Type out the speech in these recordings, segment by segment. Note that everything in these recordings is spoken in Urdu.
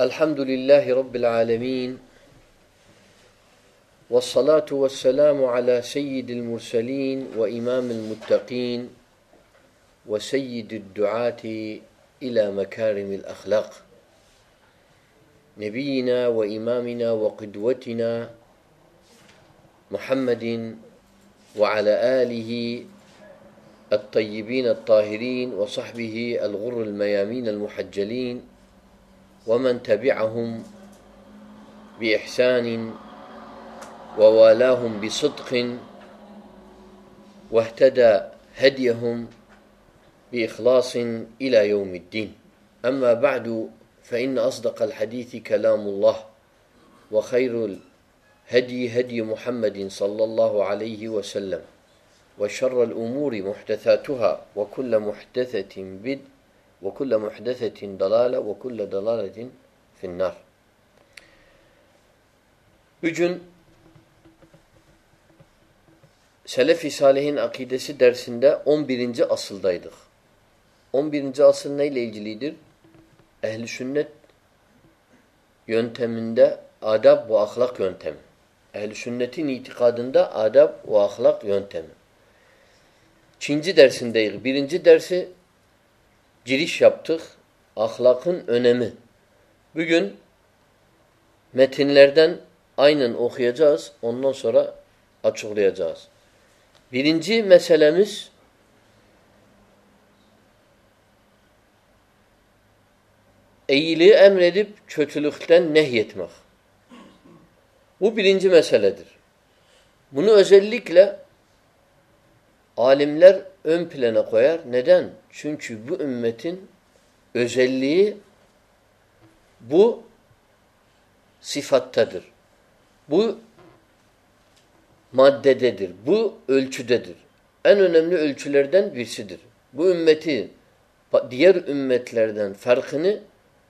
الحمد لله رب العالمين والصلاة والسلام على سيد المرسلين وإمام المتقين وسيد الدعاة إلى مكارم الأخلاق نبينا وإمامنا وقدوتنا محمد وعلى آله الطيبين الطاهرين وصحبه الغر الميامين المحجلين ومن تبعهم بإحسان ووالاهم بصدق واهتدى هديهم بإخلاص إلى يوم الدين أما بعد فإن أصدق الحديث كلام الله وخير الهدي هدي محمد صلى الله عليه وسلم وشر الأمور محدثاتها وكل محدثة بدء وكل محدثة دلالة وكل دلالة في النار Bugün Selefi Salih'in akidesi dersinde 11. asıldaydık. 11. asıl neyle ilgilidir? Ehli sünnet yönteminde adab ve ahlak yöntemi. Ehli sünnetin itikadında adab ve ahlak yöntemi. 2. dersindeyiz. 1. dersi جیری شبت اخلام میتھن لردن آئین اوکھ اعزاز اونو سور اچاز برینج میسلمس مخ وہ لدر منوزری عالم لر اُن پیلینا کار نیڈن سن چو بھم میٹین اجل بو سیفاتر بے در بلر این اچ لین بے دیر دین فرکھے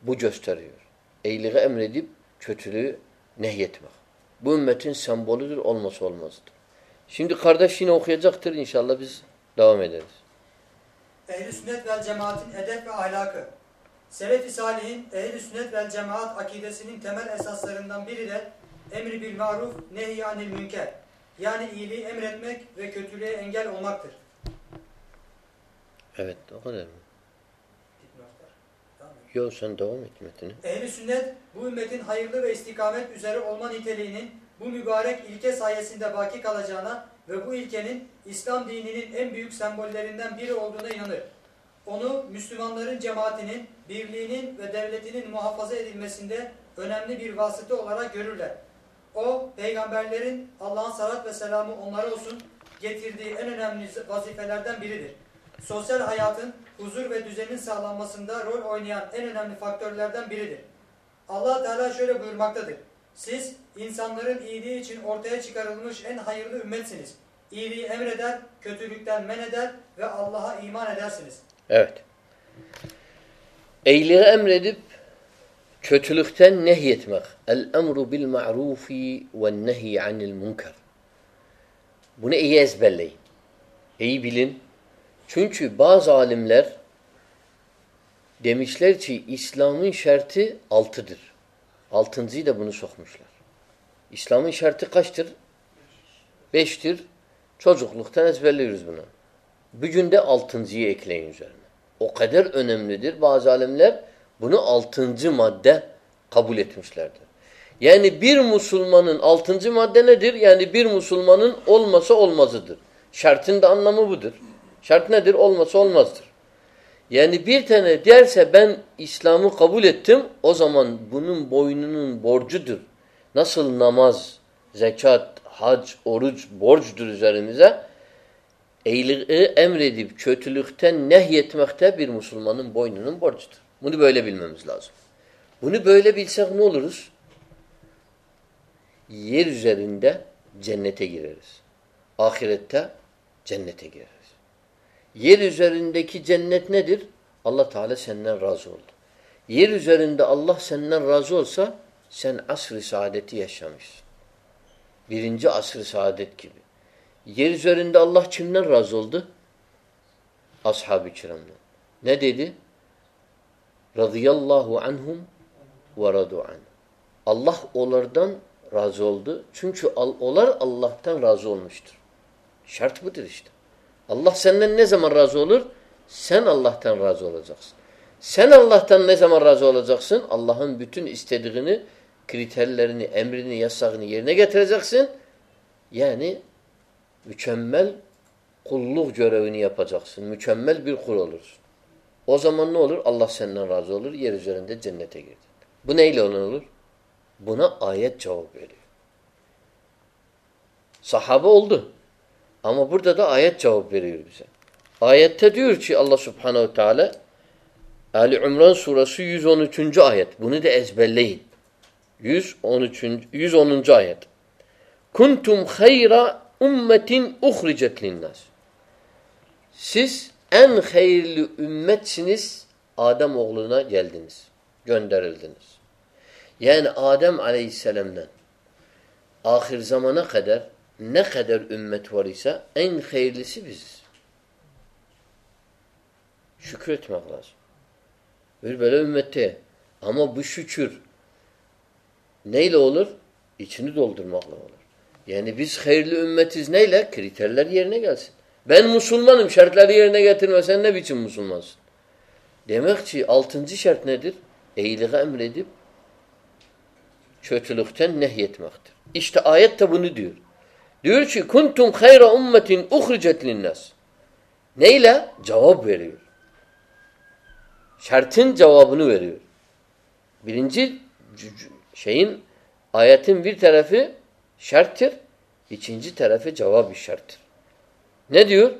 بھر ایم ری چر نتما سمبل المسٹ المسٹ سنٹر بھی Devam ederiz. Ehl-i sünnet vel cemaatin edep ve ahlakı. selef Salih'in ehl-i sünnet vel cemaat akidesinin temel esaslarından biri de emri bil maruf nehyanil münker. Yani iyiliği emretmek ve kötülüğe engel olmaktır. Evet o kadar mı? Yok sen devam et metini. Ehl-i sünnet bu ümmetin hayırlı ve istikamet üzere olma niteliğinin bu mübarek ilke sayesinde baki kalacağına ve bu ilkenin İslam dininin en büyük sembollerinden biri olduğuna inanır. Onu Müslümanların cemaatinin, birliğinin ve devletinin muhafaza edilmesinde önemli bir vasıta olarak görürler. O, peygamberlerin Allah'ın salat ve selamı onlara olsun getirdiği en önemli vazifelerden biridir. Sosyal hayatın, huzur ve düzenin sağlanmasında rol oynayan en önemli faktörlerden biridir. Allah Teala şöyle buyurmaktadır. نہیمرعروفی و نہی انکھر بن اس بل ایل چھ باض عالم لر ڈیمش لرچی اسلام شرطِ الطدر آلتھنزی دا بن سخ مسلر اسلامی سرطر کشتر پیشر سوزک لکھنس بنا بجن دلتنزی اکیلے اخاد اینم لا زالم لو آلتھنزی ماد قابولیت مسل یعنی مسلمان آلتنز مادہ ندیر یعنی بیر مسلماندر شارتن دن نام ہودر شارت ندیر اول مس ال ماضر یعنی اسلام قبول نماز یہ زردہ کھی جنت ند اللہ تعالیٰ سن رزولدل زریند اللہ سن رزول سا سن اصر صعادی یہ رنج عصر صعادت کھی یہی زرند اللہ چن نہ رزولد اصحب شرم ند رضی اللہ انہم و رد و ان اللہ اولر دن رضول الر ال اللہ تن رزول مشتر شرت بت رشتہ اللہ سن زمان راضول سن اللہ تن راض الہ جکچن سن اللہ تن زمان راضول اللہ اسٹیٹس یعنی کلو جوریل بالخلول سن وہ زمان اللہ سن راضول بُنہ آیت جاب سہ بو اولدو آیت چاپت اللہ صفعہ علران صورہ سوچوایت اونم جو آخر زمانہ قدر ندر این تر سا خیریل سے مکلانے لولر یہ لولتر مکل خیریل بن مسلمان شرط لاری نیتم مسلمان سماخی اولتھن سی شرط ندر اے لگا دکھ مختلف آیت خن تم خیر امتن اخر جتنی نس نئی جباب شرتن جواب نیلنجن آیاتم بیف شرتر یہ چین سے تھرف شرطر ندیور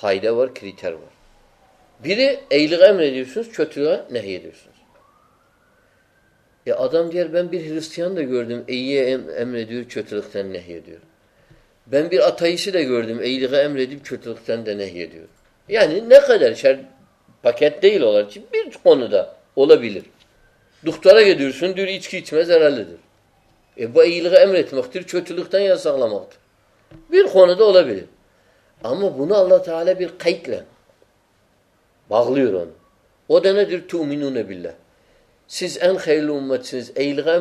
دائدور کھیری تھرور چت لکھتا آنا اللہ تعالی بی خیل امت سن اے دل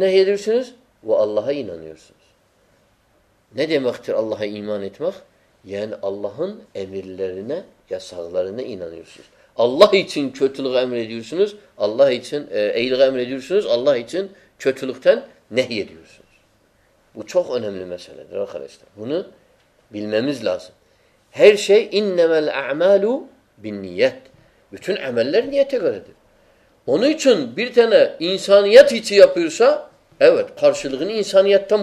ندی سن وہ اللہ نیو سن نکھ اللہ ایمان یہ اللہ سر اینانی اللہ سن چوتھ لو سل ہی ردیو سل سن چوتھان سنو لاسل پم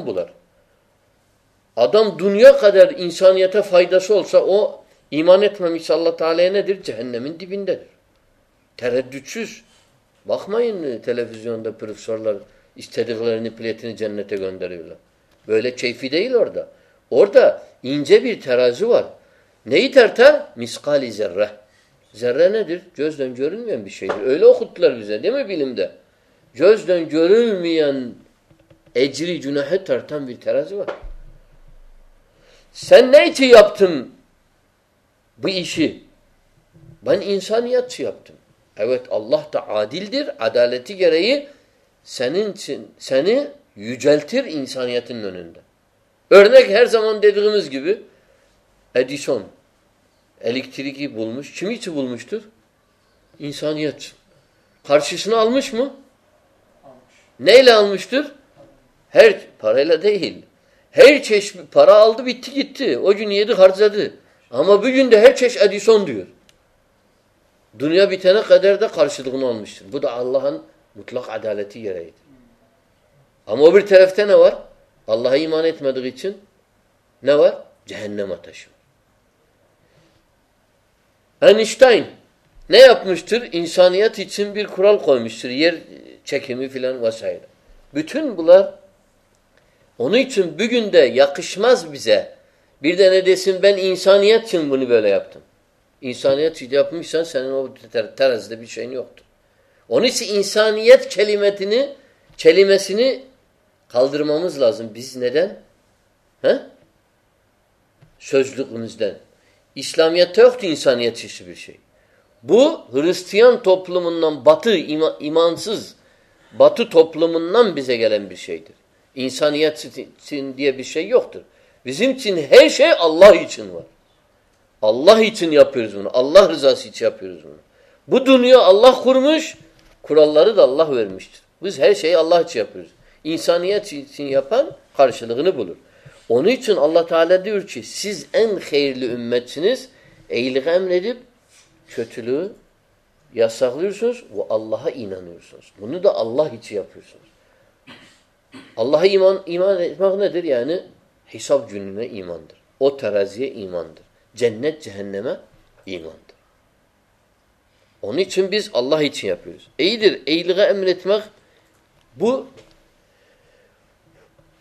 بولر ادم دنیا کا در انسانیت فائدہ سولہ اومانت اللہ تعالی نوس بخم چیفی درد رہا زور Neyi tartar? Miskali zerre. Zerre nedir? Gözden görünmeyen bir şeydir. Öyle okuttular bize değil mi bilimde? Gözden görülmeyen ecri günahı tartan bir terazi var. Sen ne için yaptın bu işi? Ben insaniyat için yaptım. Evet Allah da adildir. Adaleti gereği senin için seni yüceltir insaniyetin önünde. Örnek her zaman dediğimiz gibi Edison علک تھری بولمشمشتر انسانیت سے خرش سنمش میل مشتر فرح خرچد ہم سند ہونیا بتہ قدر تو خرش دکن بل مت لاک عدالتی ہمار اللہ دن نور جہنمتہ اینسٹائن نی اپ مسٹر انسانیم خور چیک بھی یا کسماسیا دنسانی کالدرما مزلا جہ سوس اسلامیات توقت انسانیت سے سر بشا برستھیان توپل نام بتا امان سز بت توفل نام بے غیرمشا تر انسانیتیا بشای یوقت بن ہے شے اللہ اللہ پھر اللہ رضا سیاف بہ دنیا اللہ خورمش خ رش بھش شاہ اللہ چیف انسانیت لگنے بلر اونی چھ اللہ تعالیٰ دیورس ایكھا لید چھوچل یا سغل سنس ویان سنس ونس اللہ ایمان لگ نیے حسب جنہ ایماندور او تھرا ایماندار جہن چہن ایماندار انمس اللہ ای لكھا ام لمكھ بھ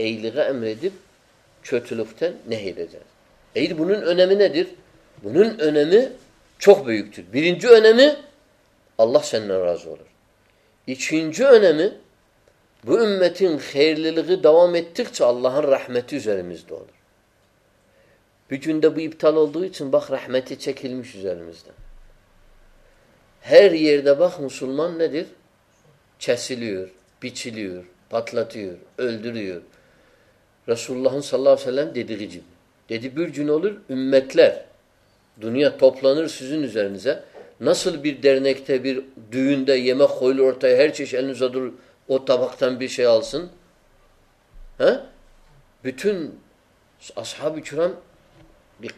اے لگا امدھی لوگی این اے ندر و چوک بھٹ بیو این اللہ سناض یہ چینج این نو متنگ دوا مت اللہ ہن رحمت حال دولر بچوین دبت رحمتہ ہے دبھ مسلمان ندر چھسل پچھل پتل رسول صحلے دیدی جی جنال متلر دنیا تفلان سوزی نیے نسل بیڑنے یہ چیز او تا بھکتام سنتنس بچور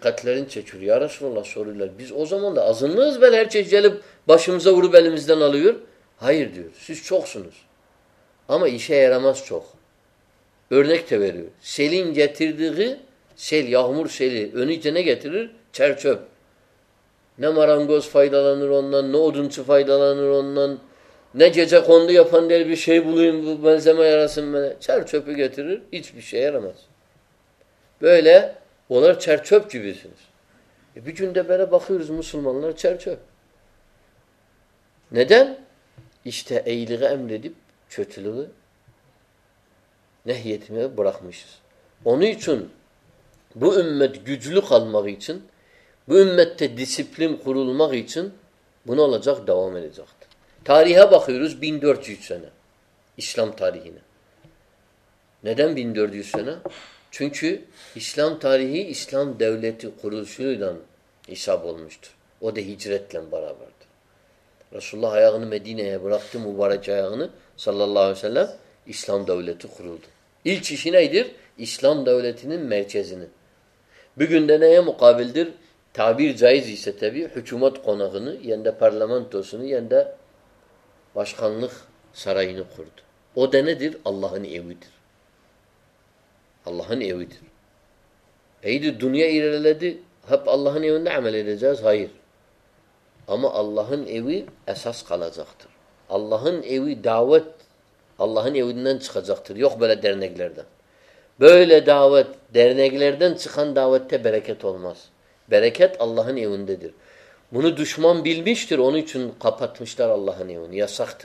کتل چھچوری اور سولہ سوری ازم اللہ ازن بسمزاڑا لوڑ ہائر سو چوک سنس آرام سے چوک ارے گھر چپ نہ مارا گوس فائدہ لانے نا ادن سے فائدہ لانے نہ مسلمان بڑا مشرف انتلو حال مغی سن بھت ڈسپلن خورول مغی سن بنولا سنا اسلام تھار دینے چونچہ اسلام تھاری اسلام دولت صلی اللہ علیہ اسلام دولت خرودی نا دیر اسلام دولت بھی گندہ مقابل در تابر جائزمتہ یعنی پارلامن تو سرائی نوین اللہ اللہ دنیا ہم اللہ اللہ دعوت اللہ ہن كھا زخت یوخ بل دیر نگلے دعوت دیر نگل كھان دعوت یا بیركت عولمس بیركت اللہ عدد ددر ون دشمہ بل مشتر اون چھ خپت مشتر اللہ یہ سخت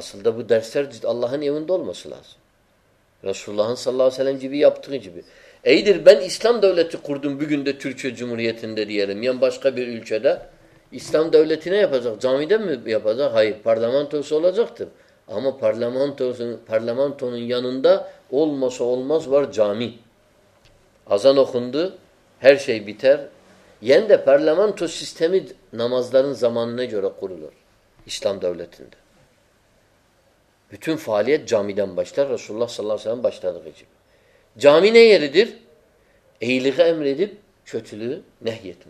اللہ عددم صلی اللہ رس اللہ صلی اللہ علیہ بن اس دولتہ اسلام دولت جامعہ ہائی پران تو صكتر ہمارلامٹو پارلامنس مس جامی اذان ورشی بر دا پارلیمان ٹو سسٹم نمازدار زمانا اسلام دولت فالیت جامع دم بشتر رس اللہ صحیح بشتر جامع نئی در اہی لکھا دہیت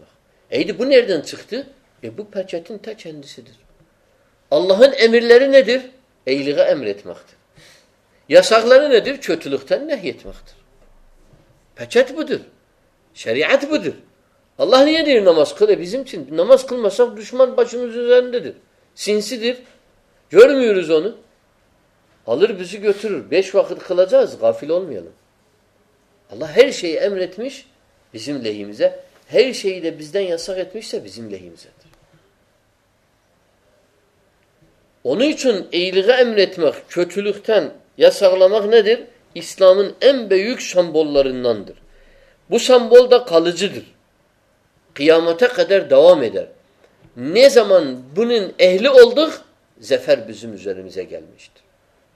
اللہ اے لگا امت مختر یہ سخ لہ ندیت مختر بچ پتر شہری ات پتر اللہ دماز کھلے بزم چمس کھل مسا دشمان جڑی زون حل بے شخت کھلا غافی لون میل اللہ ہر شاہی امت مش بہم یہ ساش سا بہم انیچنگ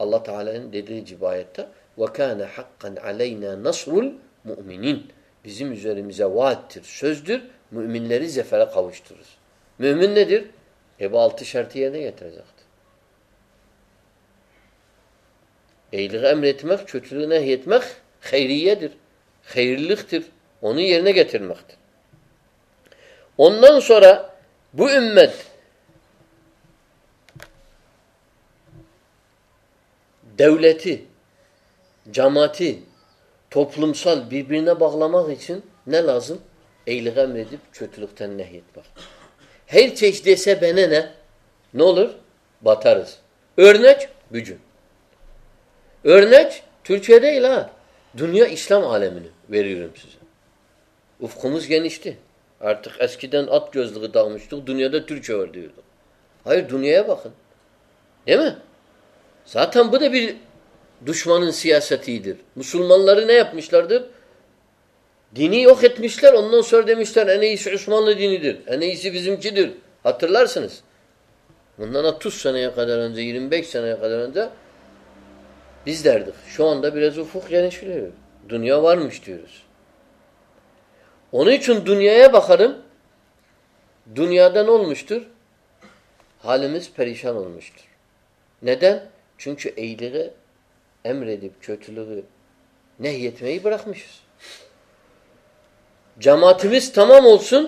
اللہ تعالی ندیر ایمتمکھ چھوٹ نہ اونی یہ گات مخت اوند سورا بو مت ڈما تھوپل سال بیگلامہ ہوچن نہ لازم ایم دت لین چیسیا نو بتارس اڑ نچ بج ار نچ ترچے دنیا اسلام گیا دنیا پاک ہم دسمان مسلمان لڑسار در دینیت مسلر دے مسلرانا دنیا بار مشتر ان دنیا بخاد دنیا دن مشتر حالمس پریشان مشتر نمچہ عید ایم رب چوتھ لڑک مش جماعت تمام سن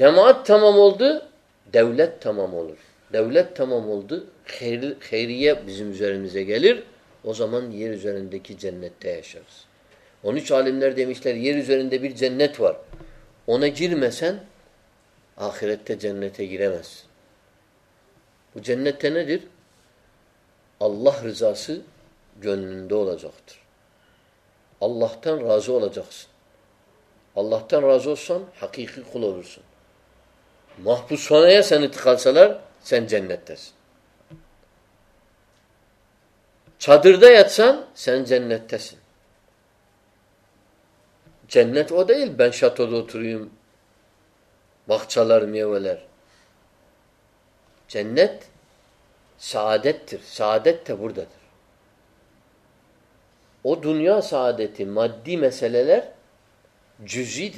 جماعت تمام دولت تمام دولت جن اللہ راز اللہ حقیقی محبوس سادر دیا سن سن جنت سے جنت وہ دلش دونتر دنیا سا دس جی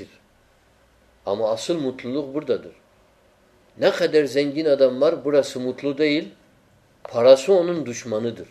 ہم اصل متل بردادر نا خدر زین گر بڑا سمت لو دل فراسو ان دشمان دھر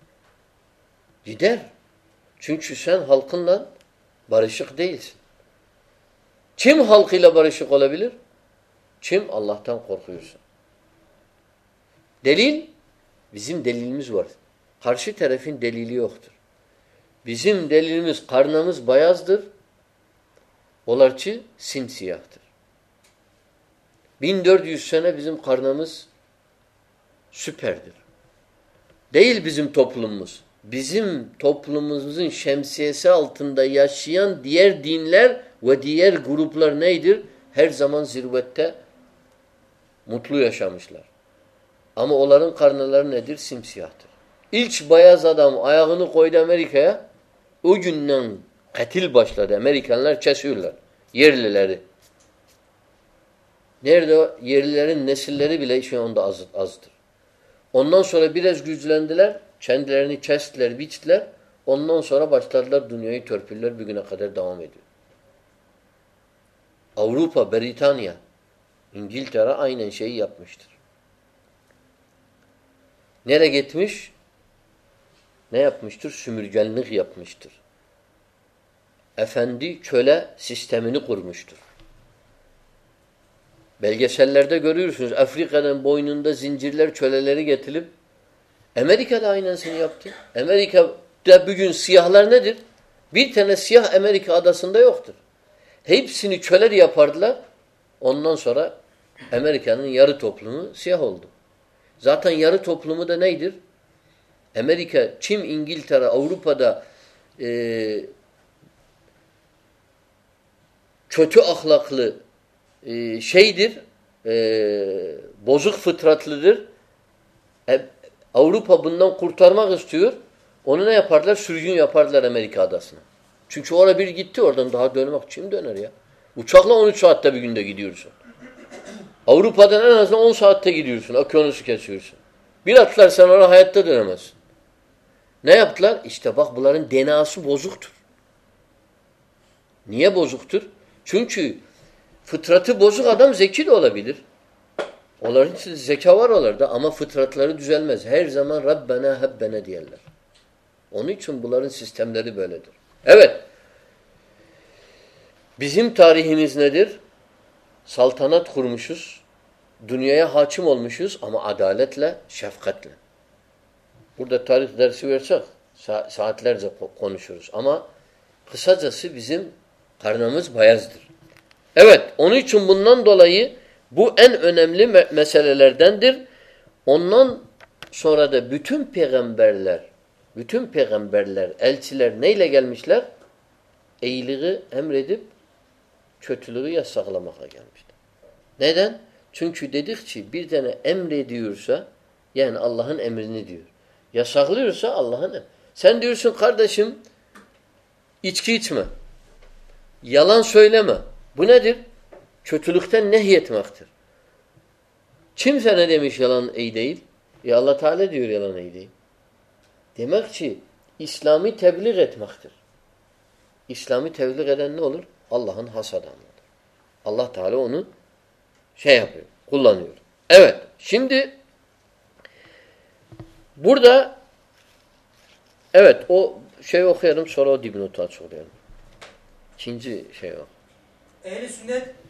گھر چن سوسان حال قن بار چم ہال کئی بارش الا چم اللہ تمام کور خوشن ڈیلیل ہرش تیرفن ڈیلیلیو اختر بھیم ڈیلیمس کارنامس بائزدر ولار چی سنسی اختر بیوشن بھیارنامس سوفیردھر ڈیل بھیم تفلس bizim toplumumuzun şemsiyesi altında yaşayan diğer dinler ve diğer gruplar neydir? Her zaman zirvette mutlu yaşamışlar. Ama onların karnaları nedir? Simsiyahtır. İlk bayaz adam ayağını koydu Amerika'ya. O günden katil başladı. Amerikanlar kesiyorlar. Yerlileri. Nerede o? Yerlilerin nesilleri bile şu anda az, azdır. Ondan sonra biraz güçlendiler. چھنڈنی گیت مس ملک امیر امیر سیاح لے ندر بھی امیرکا آدا سندر ہی چلری پارن سرا امیرکان سیاح ہل دو تفلوم امیرکا چیم اگیل ترا او روپادا چو اخلاخل بز فات اوروپا بندار مختصر انفار سرگی پارلرس چونچو الا گیت چھم دیا اچھا انگی گیڑ سو اوروپا دس انٹا گی درس اوکے انسان سر ہاسن پھٹار اسٹاپا بولار دینا سو بزوتر نیے بزوتھر چونچو پتھرات بزو اتم دیکھی تو الاد م بل بزم تاریس ندر سلطانت خورمش دنیا حاتشمش ہما عدالت لہ شفقت لے ہم کرم بول بو ایڈم دیر اورا دیکھم بےڈل بٹم بیڈ لر ایٹ نہیں مسلر ایم ریڈ چھٹو لگے یا سگلہ مخل میر نہیں دن چون چھو دے دیکھی اللہ یا سگلس اللہ سینڈیوں کردھکیچ میں یعلا سوئلے میر نہیت مختر چھ سرد عید یہ اللہ تعالیٰ عید دماغ اسلامی طبی ریت مختر اسلامی طبیل رتن اللہ حسدان اللہ تعالیٰ اون شیف ایوت شند بوڑھ دہ اویت او شیوکھم سرو دبن چھن سے شی وقت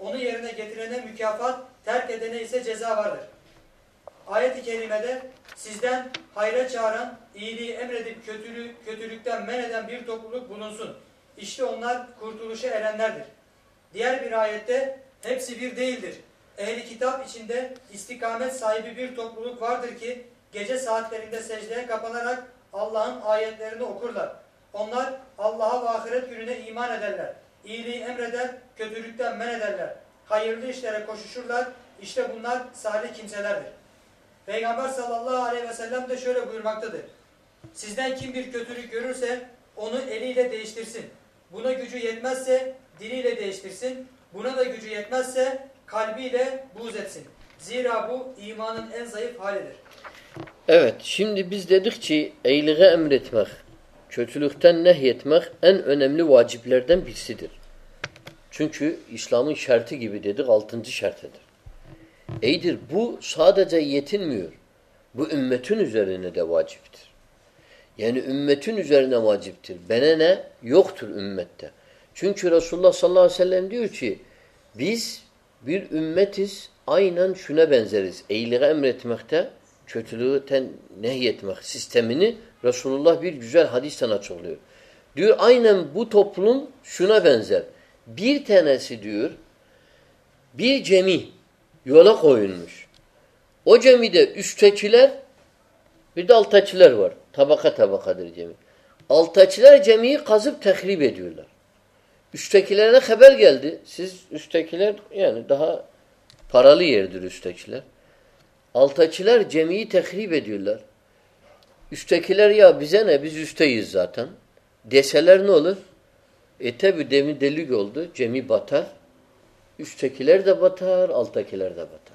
onu yerine getirene mükafat, terk edene ise ceza vardır. Ayet-i Kerime'de sizden hayra çağıran, iyiliği emredip kötülük, kötülükten men eden bir topluluk bulunsun. İşte onlar kurtuluşa erenlerdir. Diğer bir ayette hepsi bir değildir. Ehli kitap içinde istikamet sahibi bir topluluk vardır ki gece saatlerinde secdeye kapanarak Allah'ın ayetlerini okurlar. Onlar Allah'a ve ahiret gününe iman ederler. İyiliği emreder, kötülükten men ederler. Hayırlı işlere koşuşurlar. İşte bunlar salih kimselerdir. Peygamber sallallahu aleyhi ve sellem de şöyle buyurmaktadır. Sizden kim bir kötülük görürse onu eliyle değiştirsin. Buna gücü yetmezse diliyle değiştirsin. Buna da gücü yetmezse kalbiyle buğz etsin. Zira bu imanın en zayıf halidir. Evet, şimdi biz dedik ki iyiliği emretmek, چوتھ لطتا نیت مخ این واجب لڑ چونکہ اسلامک شرت غلطن سے شرت بادہ زیا یہ بھو اتھنظہ واجبتھ نظر ن واجبہ یوخت الہ چونکہ رسول اللہ ص اللہ و سلم اُنس آئی لکھا مختہ چوتھل نیت مخ سسٹمن Resulullah bir güzel hadisten açıklıyor. Diyor aynen bu toplum şuna benzer. Bir tanesi diyor bir cemi yola koyulmuş. O cemide üsttekiler bir de alttakiler var. Tabaka tabakadır cemi. Alttakiler cemiyi kazıp tehrip ediyorlar. Üsttekilerine haber geldi. Siz üsttekiler yani daha paralı yerdir üsttekiler. Alttakiler cemiyi tehrip ediyorlar. اس طلری ابھی نبی زاتھ جمی پتھر اسٹلر دا پتھار الطاخیلر پتھر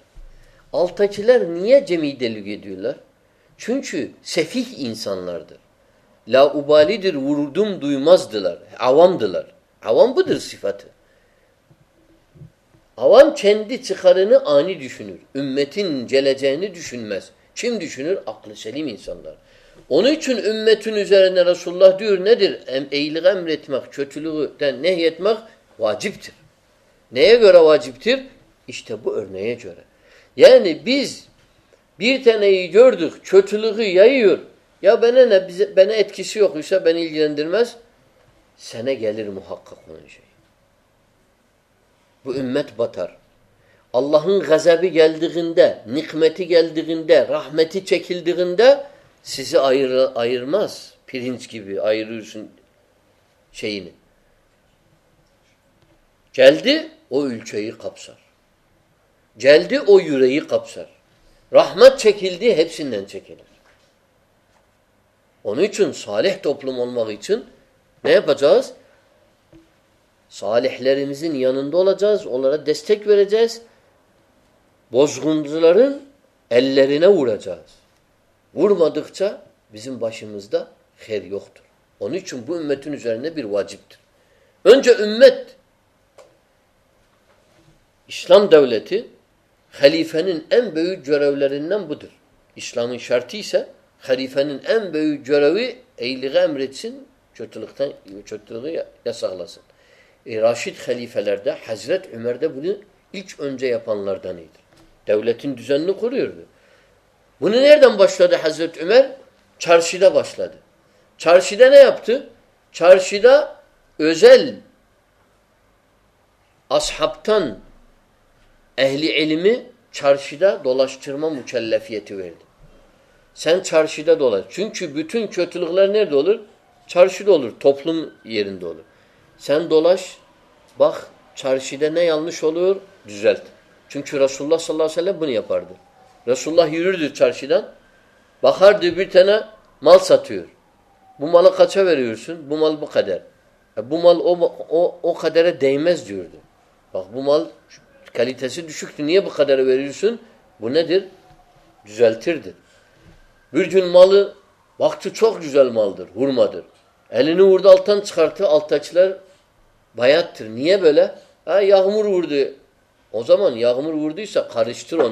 التھا کھیل نیے جمی دلگی دولر چنش سفیح انسان لرد لا ابالی در اردو دس دلر عوام دلر عوام بر صفا عوام چین در نانی میتھن جیل جانے چم دشنور اقل سلم انسان لرد اونچور واجب تھر نیا واجب تھر یہ چھٹے مسے گیل محققی بمیت بتر اللہ غذابی گیل نکھ متل دکن چیکل دکن دہ پھرنیر سی ن جلدی او یہ کپسر جلدی او یہی قبسر رحمت شکیل دے سن سیکل ان سالہ تبل محت سن بچاس سالحلک بوس گون لرنہ اراج بوڑ مدا بزم باشند مند دا خیری وختر انتھنہ بر واجب امیت اسلام دولت خلیفر اسلامک شرطی سہ خلیفنہ راشد خلیفہ حضرت رس اللہ بنیا پڑ رسول چارسی د بخار دے مال سات بو مالا کا مال بخادر بومالدھر بنے در جل تھر درجن مال بخت چھک جزل مال در ہور مدھر ایلین اردو خرت اللہ بھیا تھر نیا بیلے یگ مر اڑدے ازامان یعمر اردو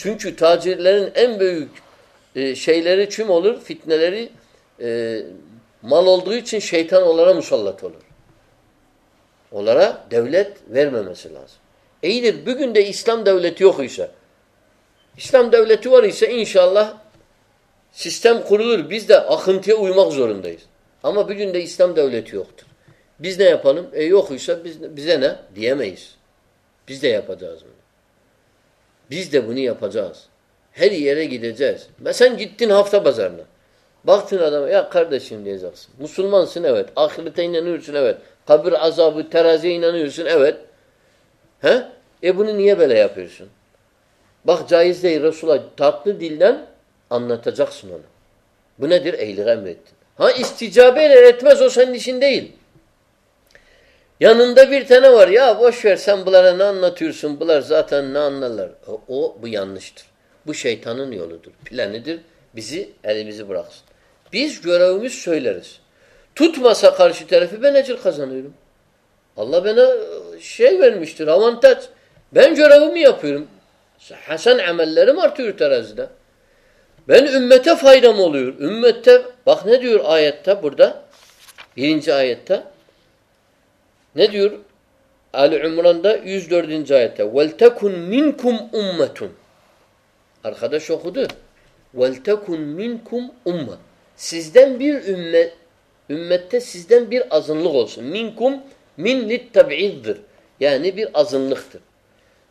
چھن چھو تھا لڑ چھئمر فیٹنا لری ملول چھن سہتھانا مسالہ اولرا ڈبل اسلام ڈاؤل اسلام ڈاؤل اِنشاء اللہ سسٹم کورنتی اویماکر دس آما اسلام ڈاؤل ڈی ایم آئینس میں بیچ دیا جس ہری ایرے گیتے جائس میں گیت تین ہفتہ بازار مسلمان سنتنا پھر باک جائز آمنا تھا جاکس ملنا بنی دے رہے ہاں سسین دے Yanında bir tane var ya boş ver sen bunlara ne anlatıyorsun bunlar zaten ne anlarlar. O, o bu yanlıştır. Bu şeytanın yoludur, planıdır. Bizi elimizi bıraksın. Biz görevimiz söyleriz. Tutmasa karşı tarafı ben ecir kazanıyorum. Allah bana şey vermiştir, avantaj. Ben görevimi yapıyorum. Hasan amellerim artıyor terazide. Ben ümmete faydam oluyor. Ümmette bak ne diyor ayette burada. Birinci ayette. Ne diyor? Ali İmran'da 104. ayette وَلْتَكُنْ مِنْكُمْ اُمَّةٌ Arkadaş okudu. وَلْتَكُنْ مِنْكُمْ اُمَّةٌ Sizden bir ümmet, ümmette sizden bir azınlık olsun. Minkum min littab'iddir. Yani bir azınlıktır.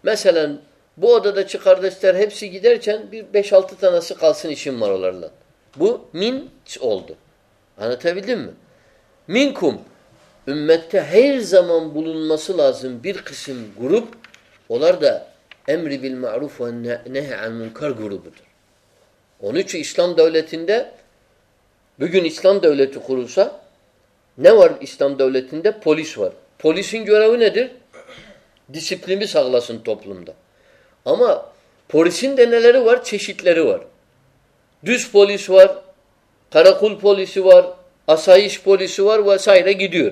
Mesela bu odadaki kardeşler hepsi giderken bir 5-6 tanesi kalsın işin var Bu min oldu. Anlatabildim mi? Minkum. بلن مسلاً گرونی اسلام ڈولی اسلام ڈولیٹر نار اسلام ڈولیت پولیس پولیسی جورا دیر ڈسپلین بھی سلاسن ٹپ لوما پوری لے رہے چیٹ لے رہے ہو ڈس پولیس پلیس آسائس پولیس احرا گیڈیور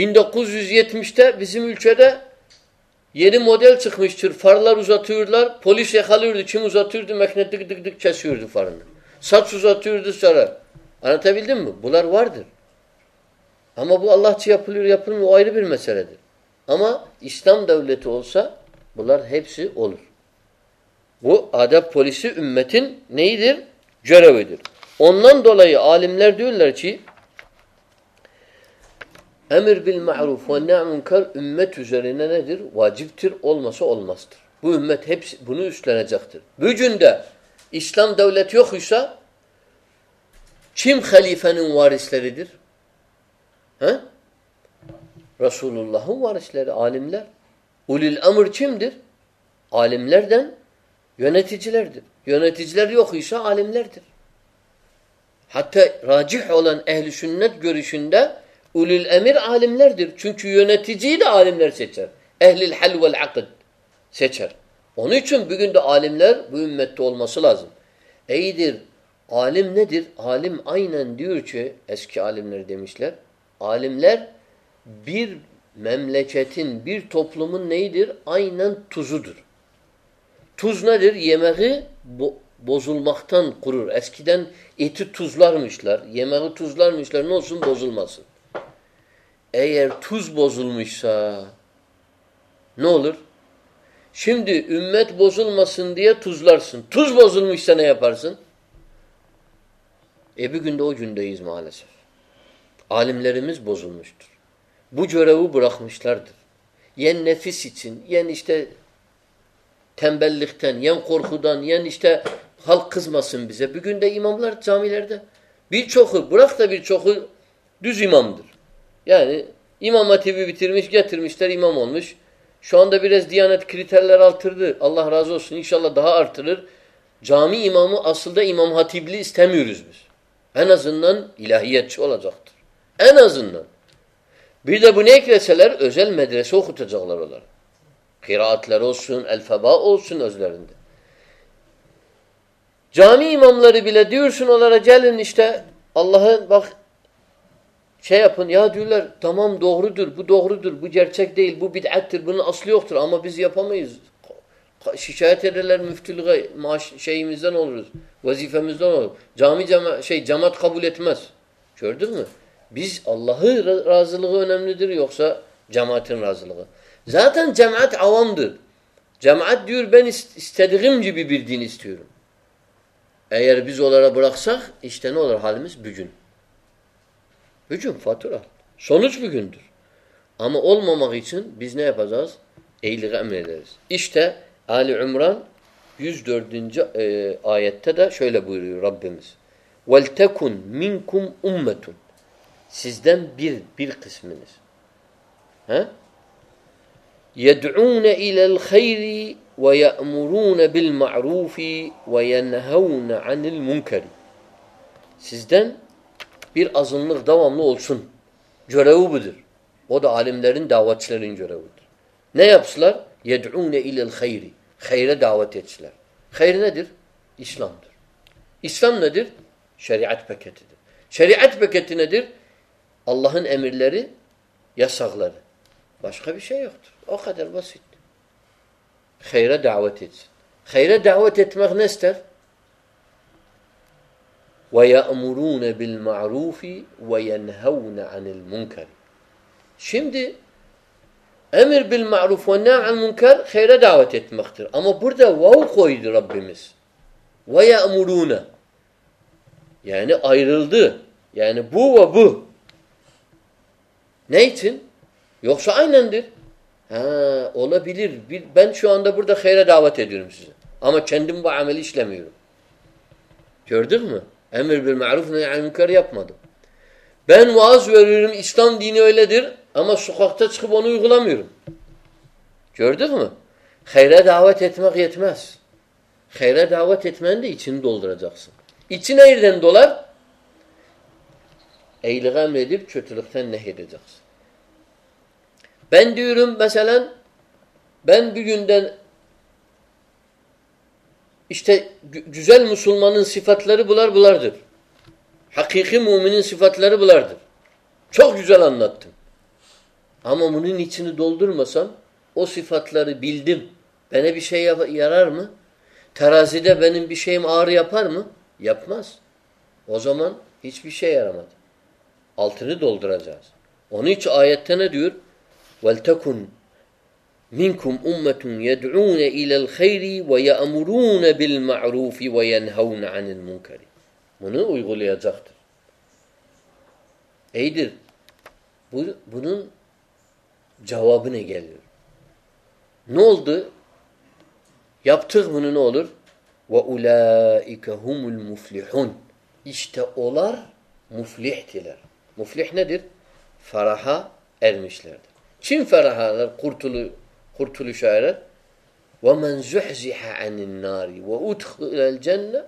1970'te bizim ülkede yeni model çıkmıştır. Farlar uzatıyorlar. Polis yakalıyordu. Kim uzatıyordu? Mekne dık dık dık kesiyordu farını. Saç uzatıyordu sonra. Anlatabildim mi? Bunlar vardır. Ama bu Allahçı yapılıyor yapılmıyor. O ayrı bir meseledir. Ama İslam devleti olsa bunlar hepsi olur. Bu adep polisi ümmetin neyidir? Görevidir. Ondan dolayı alimler diyorlar ki رسول اللہ عالم لڑ عالم لڑ دونس راجیتہ عالمم لر در چنچی عالم لر سیچر سیچر ون بہ گ عالم لر بند میں عالم ندر عالم آین کے عالم عالم لرن بیر توفل نید آینتل مشل تزل مشلسم بوزول مسد اے تھ بوزل مشا نول سم دھ بوزل مسند لڑ سوزل مشا نیا پڑ سے بھی عالم لڑ بوزل مشتر بجور بڑا مشل لڑ یا سن یا تھمبل لکھن یا قور خودشتہ حلخ مسنگ لڑ ثا لا چوک برا چوک دم در الفا جامی امام اللہ شیفول تمام دھوخ بہت در چیک دل بخت بن اصل اما پہ مفت معاش شاہی مسیفہ جامع جماعت شاہ جماعت قبولیت مسئل دل راز سا جماعت جماعت عوام دماعت دیور دینس تھی ربض اللہ رقص اس نے حالمس بجن Hücum, fatura. Sonuç bugündür. Ama olmamak için biz ne yapacağız? Eyliğe emrederiz. İşte Ali Umran 104. E, ayette de şöyle buyuruyor Rabbimiz. وَلْتَكُنْ مِنْكُمْ اُمَّتُمْ Sizden bir, bir kısmınız. He? يَدْعُونَ اِلَى الْخَيْرِ وَيَأْمُرُونَ بِالْمَعْرُوفِ وَيَنْهَوْنَ عَنِ الْمُنْكَرِ Sizden پیر ازمر دامو اول سن زرا اب در وہ عالم داری دعوت بدیر نیا افسلر یہ خیر دعوت یہ خیر ندیر اسلام در اسلام ندیر شری اچ پکیت شیر ات پیک ندیر اللہ عمر لرے یا سغلر بس کا خیرت دعوت خیرت دعوت نا استر وَيَأْمُرُونَ بِالْمَعْرُوفِ وَيَنْهَوْنَ عَنِ الْمُنْكَرِ Şimdi emir bil ma'ruf ve ne'an al münker hayra davet etmektir. Ama burada vav koydu Rabbimiz. وَيَأْمُرُونَ Yani ayrıldı. Yani bu ve bu. Ne için? Yoksa aynendir. Ha, olabilir. Bir, ben şu anda burada hayra davet ediyorum size. Ama kendim bu ameli işlemiyorum. Gördün mü? Emir bil maruf ne yani münker yapmadım. Ben vaaz veriyorum İslam dini öyledir ama sokakta çıkıp onu uygulamıyorum. Gördük mü? Hayra davet etmek yetmez. Hayra davet etmen de içini dolduracaksın. İçi nereden dolar? Eylik emredip kötülükten ne edeceksin? Ben diyorum mesela ben bir günden جل مسلمان سفاتل بلار بلردر حاقیقی مومین سات بلردر چو جل المامچر مسا اِفات لینا تھراجیڈا رف مس ازمان منكم أمة يدعون إلى الخير ويأمرون بالمعروف وينهون عن المنكر bunu uygulayacaktır. Eydir. Bu, bunun cevabı ne geliyor. Ne oldu? Yaptık bunu ne olur? Ve ulaike humul muflihun. İşte olar muflihtiler. Muflih nedir? Feraha ermişlerdir. Kim ferahalar kurtuluyor? kurtuluşa erer. Ve men zuhziha anin nari ve utkhul el cenne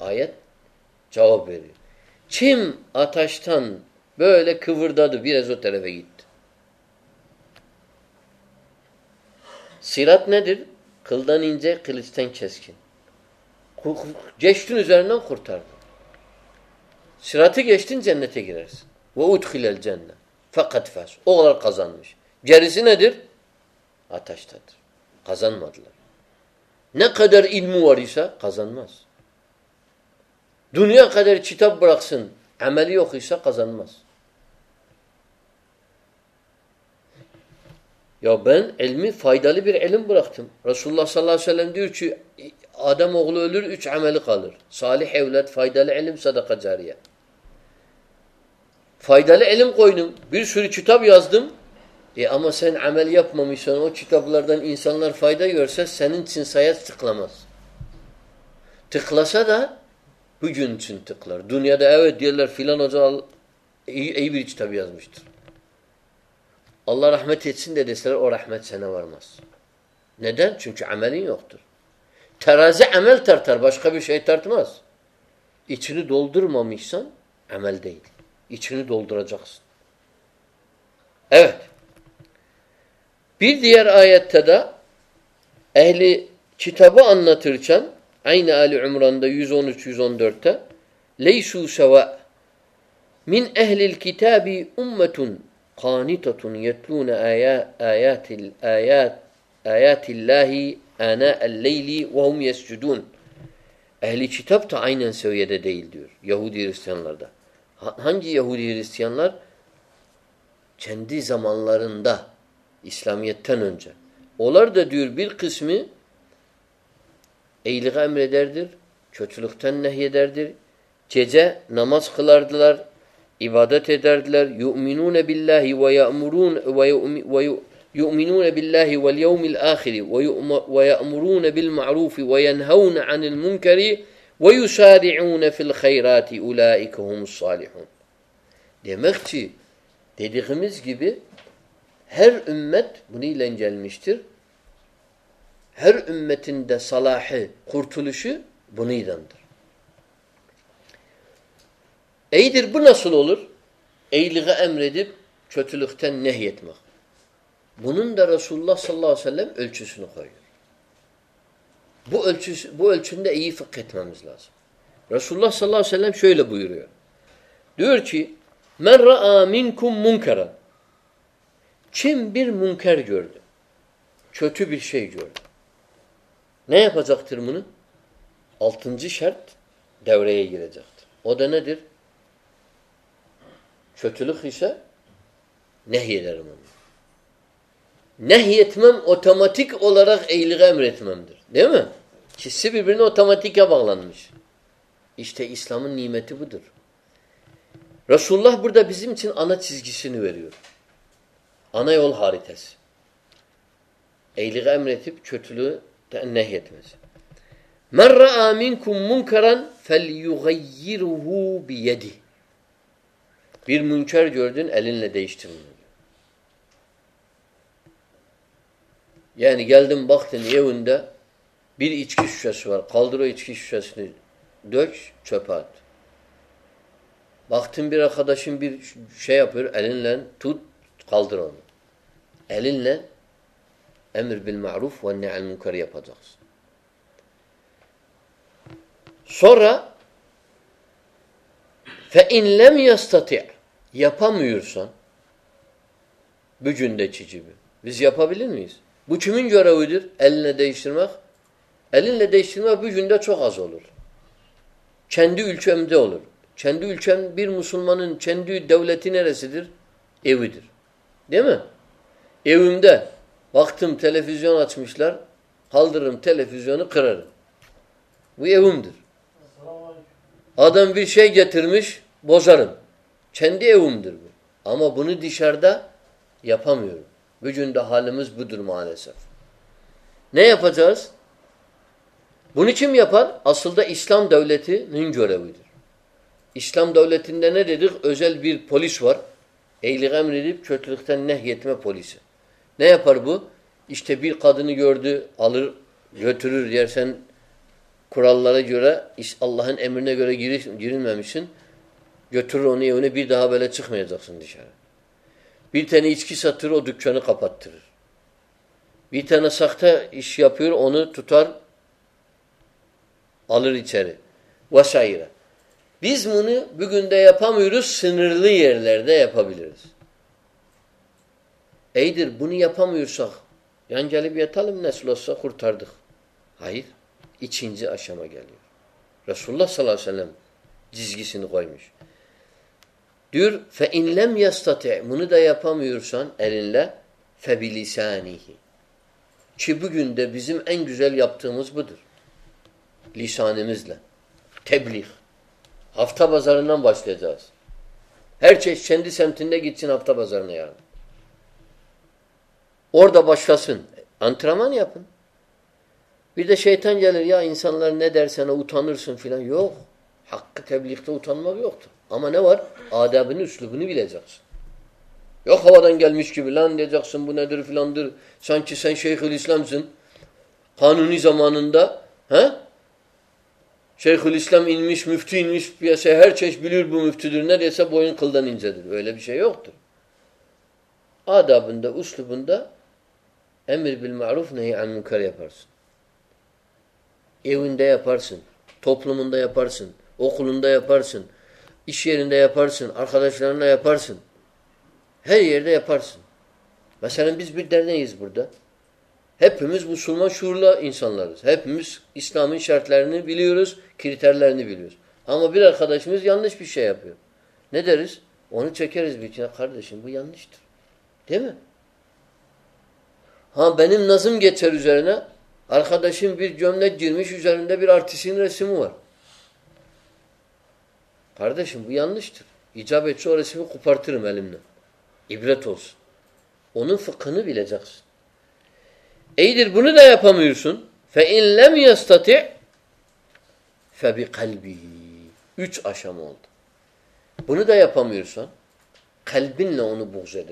Ayet cevap veriyor. Kim ataştan böyle kıvırdadı biraz o tarafa gitti. Sirat nedir? Kıldan ince, kılıçtan keskin. Geçtin üzerinden kurtardın. Sıratı geçtin cennete girersin. Ve utkhul el cenne. Fakat fes. O kadar kazanmış. قدرسا دنیا قدر چتاب برا سنسا مسبین علمی رسول چتابم E ama sen amel yapmamışsan o kitaplardan insanlar fayda görse senin için sayat tıklamaz. Tıklasa da bugün için tıklar. Dünyada evet diyorlar filan hoca al, iyi, iyi bir kitap yazmıştır. Allah rahmet etsin de deseler o rahmet sana varmaz. Neden? Çünkü amelin yoktur. Terazi amel tartar. Başka bir şey tartmaz. İçini doldurmamışsan amel değil. İçini dolduracaksın. Evet. نچن چون در تھو مین اہل متھن خانی İslamiyet'ten önce. Onlar da diyor bir kısmı eyliğe emrederdir, kötülükten nehyederdir, gece namaz kılardılar, ibadet ederdiler. Yu'minune billahi ve ya'murun ve يؤمنون بالله واليوم الآخر ويأمرون بالمعروف وينهون عن المنكر ويسارعون في الخيرات أولئك هم الصالحون Demek ki dediğimiz gibi ہر امت بنی لنجل مشتر ہر امیت بنی ایسل ایگا امر چوتھ لکھنت مخ بوند رسول اللہ صلچ بوشھس بو اچھے رسول اللہ وبیر چمبر منخارے چتوش نیا آلتمزی شرط دور ادھائے چتلو خرم اٹماٹیک ایمرتما در دے مٹومات بالانٹر رسول بردا گیس نو یہ دش چھپات بختم Bairam kaldır onu. Elinle emir bil ma'ruf ve ne'el munkar yapacaksın. Sonra fe in lem yastati' yapamıyorsan bu cündeki gibi. Biz yapabilir miyiz? Bu kimin görevidir? Elinle değiştirmek. Elinle değiştirmek bu cünde çok az olur. Kendi ülkemde olur. Kendi ülkem bir Müslümanın kendi devleti neresidir? Evidir. بنسار دا یا مہال بنی چیم یافر اسلام دعل اسلام دولیتور پولیس نیا پیرٹر خورا اللہ جاس اللہ گرین گیرینسر اور دکشان کپاتے و شاعری Biz bunu bugün de yapamıyoruz, sınırlı yerlerde yapabiliriz. Eydir bunu yapamıyorsak, yan gelip yatalım nasıl olsa kurtardık. Hayır, ikinci aşama geliyor. Resulullah sallallahu aleyhi ve sellem çizgisini koymuş. Diyor, فَاِنْ لَمْ يَسْتَطِعِ Bunu da yapamıyorsan elinle, فَبِلِسَانِهِ Ki bugün de bizim en güzel yaptığımız budur. Lisanimizle. Tebliğ. ہفتہ بازار نام باس چیت سن دیکھ گیت سن ہفتہ بازار بچوا سنترا میپن شیتان گیا نیا در ساڑ سکواناسنگ شہخ السلام سن خان زمانہ شیخ السلام مفتی ان سے آدھا اس پارسن اوکھل ہندسن دیا پارسن ہمس مسلمان سور لنس لس اسلام شرط لینا کھیرتارس ہمارے ہاں بھائی نظم گیٹس روزارا کوفار تھرس انس بن دیا میرے ملتا بنوایا گیا مسان خوردین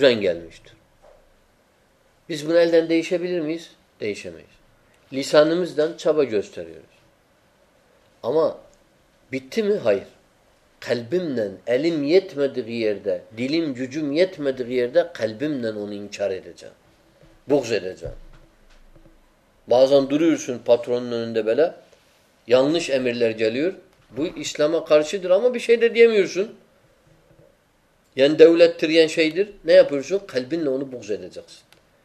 گیا مس بوک جا بازنس ایمرل اسلام سن یا در یا شہیدر نیا پھر بک جائے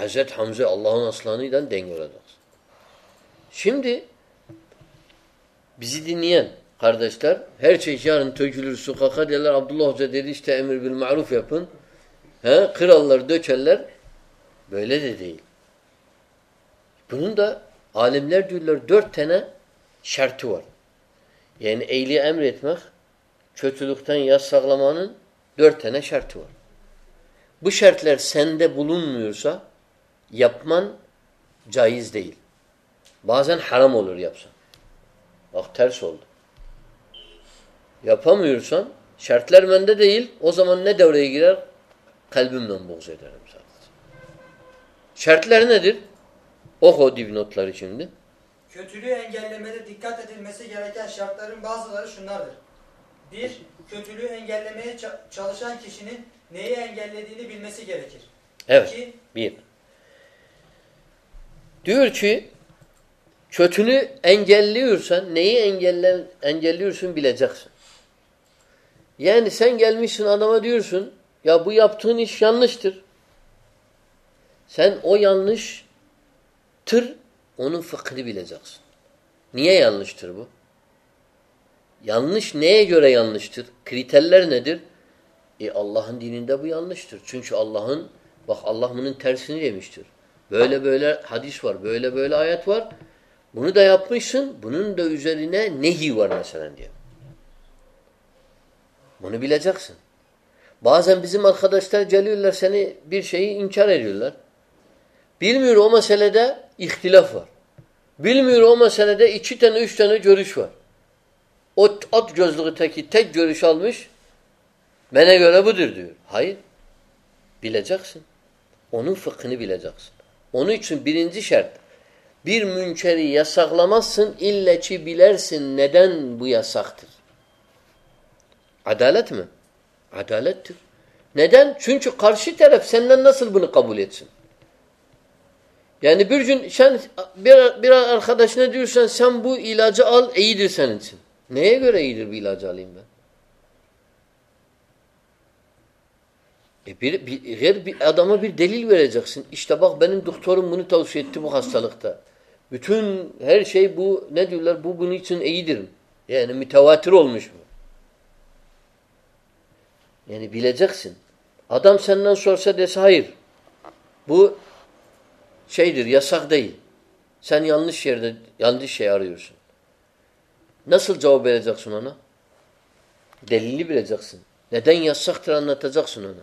حضرت حمزہ اللہ علام دن دینگور سم دے بیندستر حضرت نا شرتور یہ چھ چل یہ سگلامان ڈور تھہ شرتور بشرت لڑ سند بولون سا yapman caiz değil. Bazen haram olur yapsan. Bak ters oldu. Yapamıyorsan şartlar bende değil. O zaman ne devreye girer? Kalbimden boğaz ederim sadece. Şartlar nedir? Oh o dipnotları şimdi. Kötülüğü engellemede dikkat edilmesi gereken şartların bazıları şunlardır. Bir, kötülüğü engellemeye çalışan kişinin neyi engellediğini bilmesi gerekir. Evet, İki, bir. تورن اینجل سن نیے اینجل سن بل جاخل یعنی سن غلمی سنما سن سنس تر سو نش تر اون فخر بل جی آشتر بہن نیا جورنش تر تھل ندر اے اللہ دینی دہ بلش تر چنش اللہ اللہ تھر سی Böyle böyle hadis var, böyle böyle ayet var. Bunu da yapmışsın, bunun da üzerine nehi var mesela diye. Bunu bileceksin. Bazen bizim arkadaşlar geliyorlar seni bir şeyi inkar ediyorlar. Bilmiyor o meselede ihtilaf var. Bilmiyor o meselede iki tane, üç tane görüş var. O at gözlüğü teki tek görüş almış. Bana göre budur diyor. Hayır. Bileceksin. Onun fıkhını bileceksin. شرطرمہ عدالت میں قبول دلی جاسن اسٹاف ادا ڈاکٹور موقع ہستا لگتا ہیر بو نولہ بو بونی چن در مل جاسن آدم سن سر سی سا بو سر دہ سن نہ سنا دلّی جاسنگ سکنا تھا جاسمانا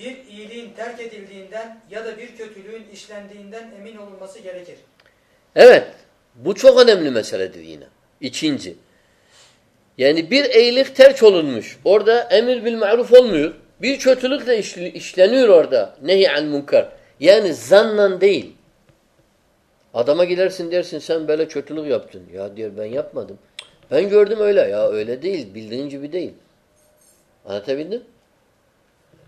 bir iyiliğin terk edildiğinden ya da bir kötülüğün işlendiğinden emin olunması gerekir. Evet. Bu çok önemli meseledir yine. İkinci. Yani bir iyilik terk olunmuş. Orada emir bil ma'ruf olmuyor. Bir kötülük de işleniyor orada. Nehi al munkar. Yani zannan değil. Adama gidersin dersin sen böyle kötülük yaptın. Ya diyor ben yapmadım. Ben gördüm öyle. Ya öyle değil. Bildiğin gibi değil. Anlatabildim mi?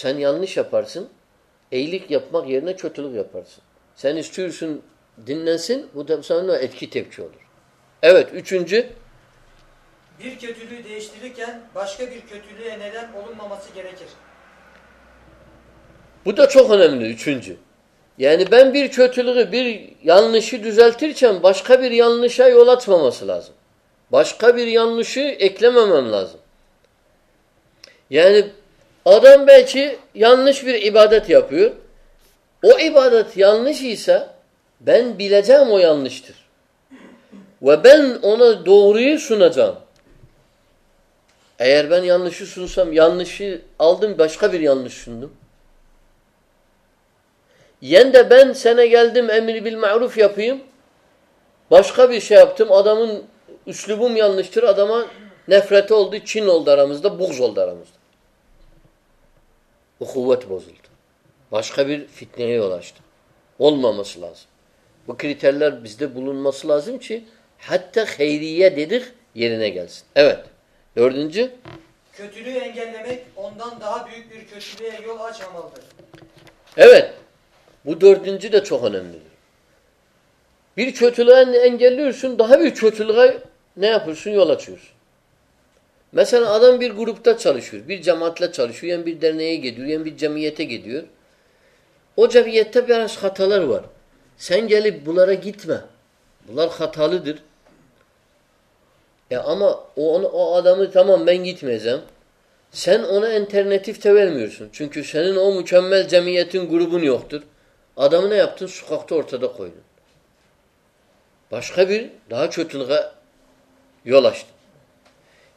سن نیشا سنکمر سن سانس سن دن سنگ چورچہ بوتھ چوک یعنی چم باشخاب مسئلہ باشخاب ادام بہچہ یہ عبادت یاف او عبادت یل نشا بین بل جانشت وب اونا ڈوری سن جان ایر بین یل نشم یانشم بشقبر یل نشم یعنی دب سلدمعروف یا پھیم بشقبر شاپ تم اوام اشلبومل نشر ادہ مفرت ولدی چندار دا بغز اولدار حقوت بزل تو ماشقبر فتنگ اولما مسلح بکری ٹرلر بجتے بل مسلح سے میں گرسام رینار میں جام سین جامی گروب نیو تور آدم باسکا بیرا چھت لگا یو لاسٹ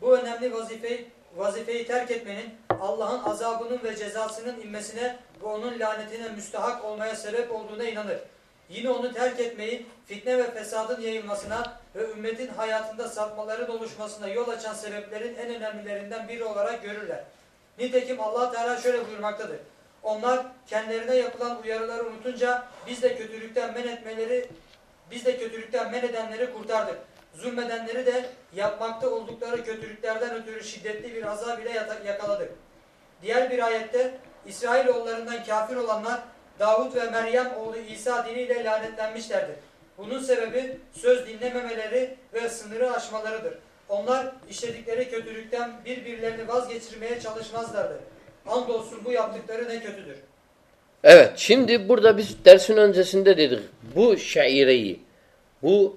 بہ ہمل اللہ تعالیٰ zulmedenleri de yapmakta oldukları kötülüklerden ötürü şiddetli bir azab ile yakaladık. Diğer bir ayette İsrailoğullarından kafir olanlar Davut ve Meryem oğlu İsa diniyle lanetlenmişlerdir. Bunun sebebi söz dinlememeleri ve sınırı aşmalarıdır. Onlar işledikleri kötülükten birbirlerini vazgeçirmeye çalışmazlardı. Andolsun bu yaptıkları ne kötüdür. Evet şimdi burada biz dersin öncesinde dedik bu şaireyi bu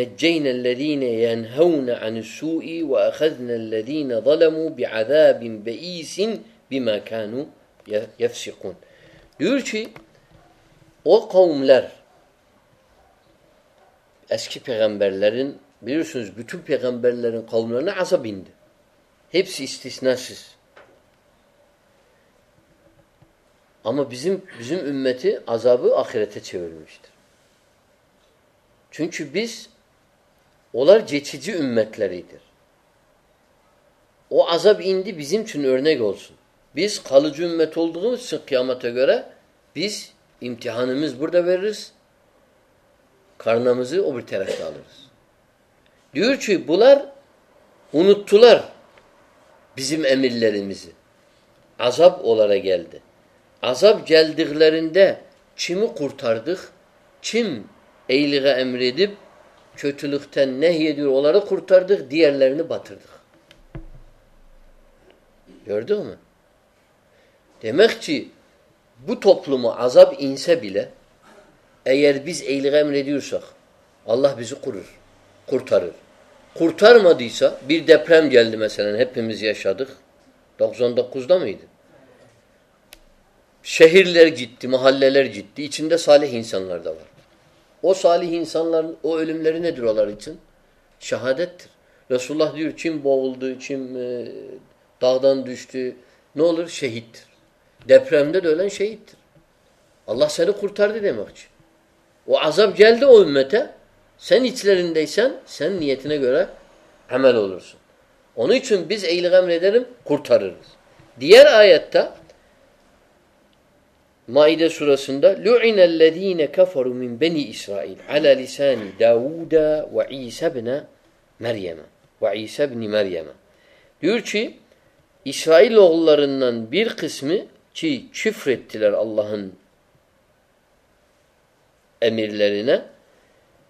نجينا الذين ينهون عن السوء وأخذنا الذين ظلموا بعذاب بئيس بما كانوا يفسقون diyor ki o kavimler eski peygamberlerin biliyorsunuz bütün peygamberlerin kavimlerine azap indi. Hepsi istisnasız. Ama bizim bizim ümmeti azabı ahirete çevirmiştir. Çünkü biz اولر جیچو متل او عذہب این دن ارن گول سو بیس کالج متھول سکھمہ تگیرہ بیس امتحان امس برد کھان اوبر تھیراس بولر اونت بزم ایم لیر عذہب اولرا غل دے عذہب جل دکھ لر دے چھ کورتھار دکھ چھم اے لگا ایمرے د ج محل جیتین دال سن اوہ سال سن دور سن شہادت رسول شہید دفر احمد شاہی تھر اللہ سو کورتار دماغ او عذہ جیل تو سن سن سین سنچم کورتار Maide surasında لُعِنَ الَّذ۪ينَ كَفَرُوا مِنْ بَنِي إِسْرَائِيلِ عَلَى لِسَانِ دَوُودَ وَعِيْسَ بْنَ مَرْيَمَ وَعِيْسَ بْنِ مَرْيَمَ Diyor ki İsrail oğullarından bir kısmı ki çifrettiler Allah'ın emirlerine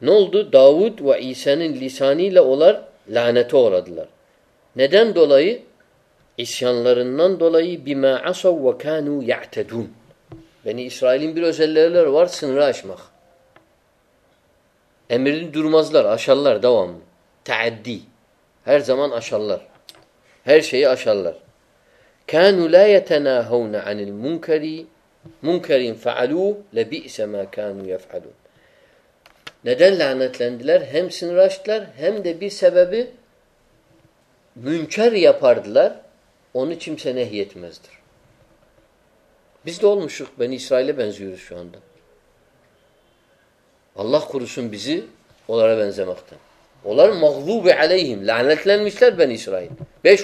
ne oldu? Davud ve İsa'nın lisanıyla olar lanete uğradılar. Neden dolayı? İsyanlarından dolayı bima asav ve kanu ya'tedun. درمزلر اشل دیر زمان اشل ہے اللہ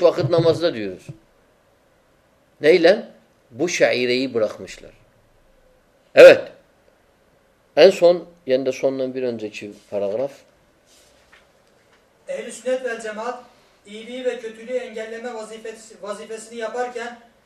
وقت نا مسجد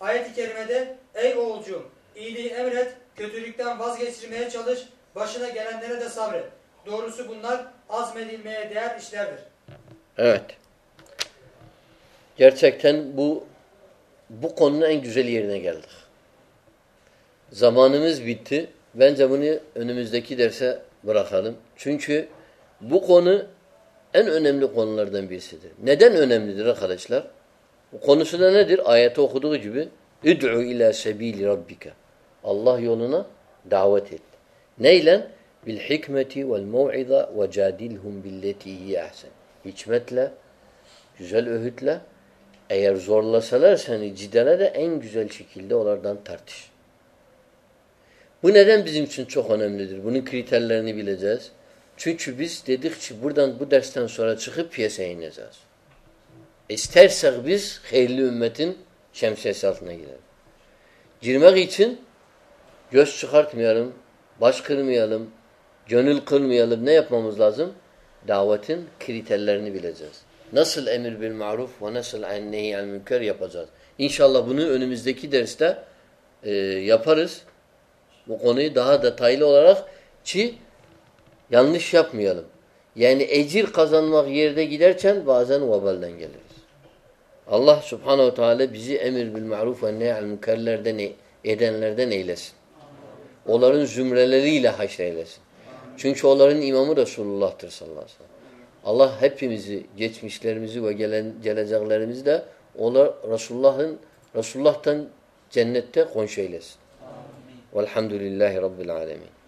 سن بھو بو کنگلی غلط زمانہ میں انس دکھ درسا برا خالم چونک بو کو این اونی لڑ Bu konusu da nedir? Ayeti okuduğu gibi اُدْعُوا اِلٰى سَب۪يلِ رَبِّكَ Allah yoluna davet et. Neyle? بِالْحِكْمَةِ وَالْمَوْعِضَ وَجَادِلْهُمْ بِالْلَّتِهِ اَحْسَنِ Hikmetle, güzel öğütle eğer zorlasalar seni cidene de en güzel şekilde onlardan tartış. Bu neden bizim için çok önemlidir? Bunun kriterlerini bileceğiz. Çünkü biz dedik ki buradan bu dersten sonra çıkıp piyasaya ineceğiz. سروسن شمشے سرف نئی جرما چن جو خریام بش کر میلم جنی الخر میالم نیف مہماز دعوتن کھیری تھی نسل امر بین معروف نسل ان شاء اللہ یفہرس وہی لوگ چیلنس میالم یہ ایجیر قزان دیکر چن بہن وبل دن گل اللہ نئی اول زمرہ سنسولہ رسول اللہ رسولس الحمد اللہ رب الحمد